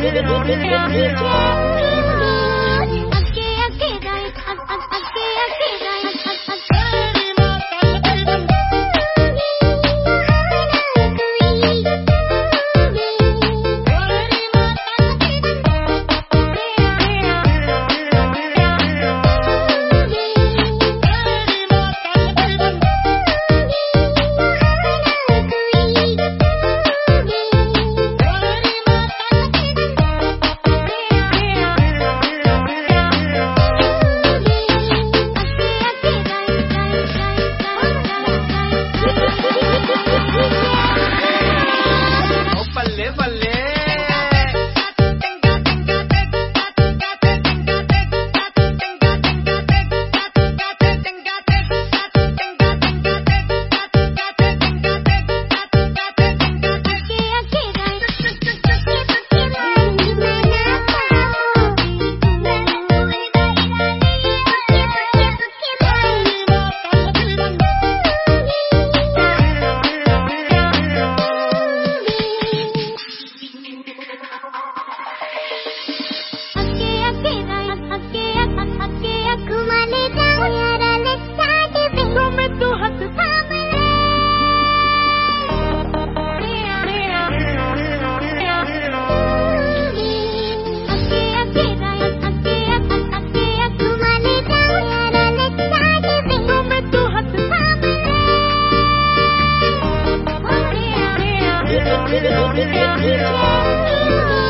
Thank you. morir.